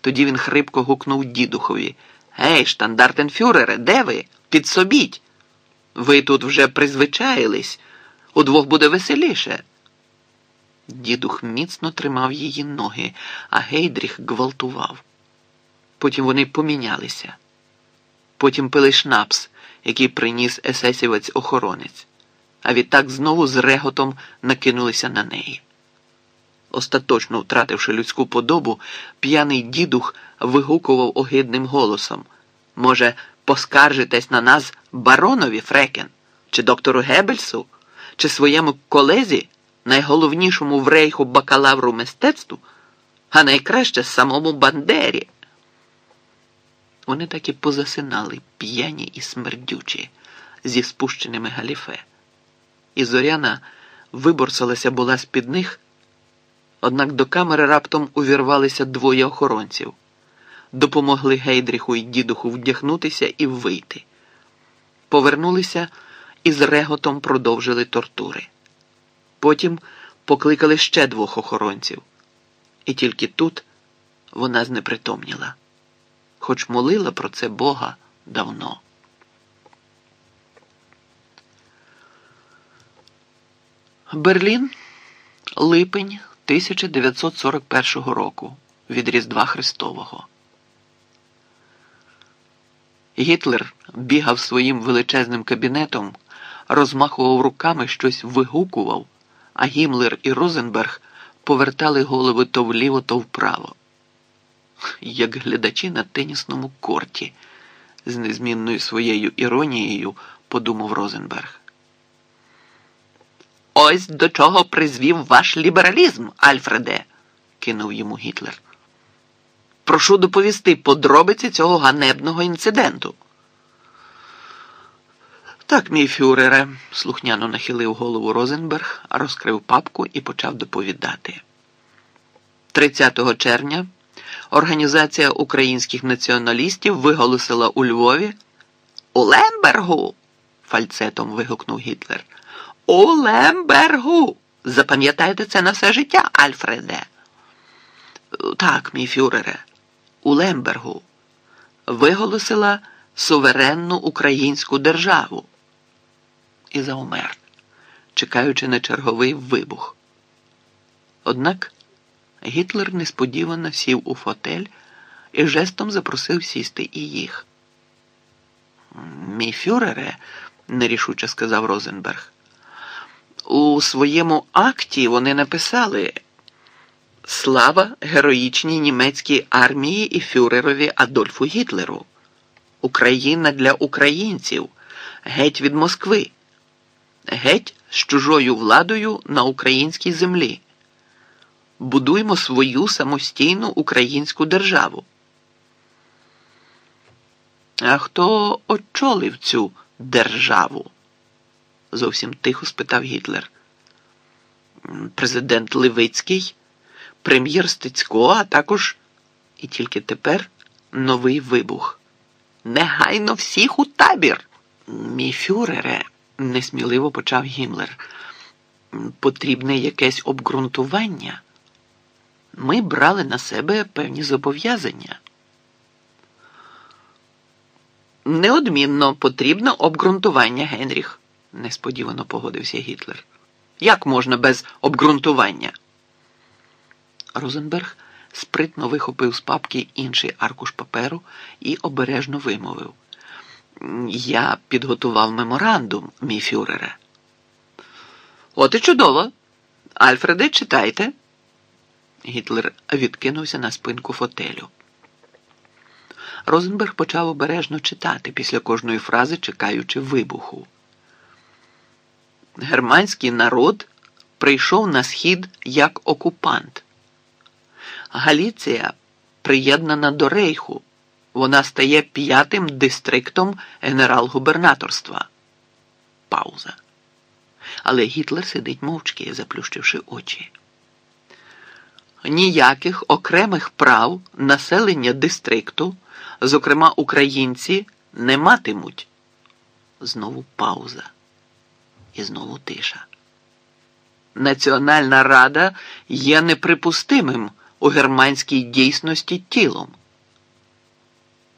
Тоді він хрипко гукнув дідухові. Гей, штандартенфюрере, де ви? Підсобіть. Ви тут вже призвичаїлись, удвох буде веселіше. Дідух міцно тримав її ноги, а Гейдріх гвалтував. Потім вони помінялися. Потім пили шнапс, який приніс есесівець охоронець, а відтак знову з реготом накинулися на неї. Остаточно втративши людську подобу, п'яний дідух вигукував огидним голосом. Може, поскаржитесь на нас баронові Фрекен, чи доктору Геббельсу, чи своєму колезі, найголовнішому в рейху бакалавру мистецтву, а найкраще самому Бандері. Вони так і позасинали п'яні і смердючі зі спущеними галіфе. І зоряна виборсалася була з-під них, однак до камери раптом увірвалися двоє охоронців, допомогли Гейдріху і дідуху вдягнутися і вийти. Повернулися і з реготом продовжили тортури. Потім покликали ще двох охоронців, і тільки тут вона знепритомніла хоч молила про це Бога давно. Берлін, липень 1941 року від Різдва Христового. Гітлер бігав своїм величезним кабінетом, розмахував руками, щось вигукував, а Гімлер і Розенберг повертали голови то вліво, то вправо як глядачі на тенісному корті, з незмінною своєю іронією подумав Розенберг. Ось до чого призвів ваш лібералізм, Альфреде, кинув йому Гітлер. Прошу доповісти подробиці цього ганебного інциденту. Так, мій фюрере, слухняно нахилив голову Розенберг, розкрив папку і почав доповідати. 30 червня. Організація українських націоналістів виголосила у Львові. У Лембергу. Фальцетом вигукнув Гітлер. У Лембергу. Запам'ятайте це на все життя, Альфреде. Так, мій фюрере, у Лембергу виголосила суверенну українську державу і заумер, чекаючи на черговий вибух. Однак Гітлер несподівано сів у фотель і жестом запросив сісти і їх. Мій фюрере, нерішуче сказав Розенберг, у своєму акті вони написали Слава героїчній німецькій армії і фюрерові Адольфу Гітлеру. Україна для українців, геть від Москви, геть з чужою владою на українській землі будуймо свою самостійну українську державу. А хто очолив цю державу? зовсім тихо спитав Гітлер. Президент Левицький, прем'єр Стецько, а також і тільки тепер новий вибух. Негайно всіх у табір. Мій фюрере, несміливо почав Гімлер. Потрібне якесь обґрунтування ми брали на себе певні зобов'язання. Неодмінно потрібно обґрунтування, Генріх, несподівано погодився Гітлер. Як можна без обґрунтування? Розенберг спритно вихопив з папки інший аркуш паперу і обережно вимовив. Я підготував меморандум, мій фюрере. От і чудово. Альфреде, читайте. Гітлер відкинувся на спинку фотелю. Розенберг почав обережно читати після кожної фрази, чекаючи вибуху. Германський народ прийшов на схід як окупант. Галіція приєднана до рейху. Вона стає п'ятим дистриктом генерал-губернаторства. Пауза. Але Гітлер сидить мовчки, заплющивши очі ніяких окремих прав населення дистрикту, зокрема українці, не матимуть. Знову пауза. І знову тиша. Національна рада є неприпустимим у германській дійсності тілом.